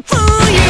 for you.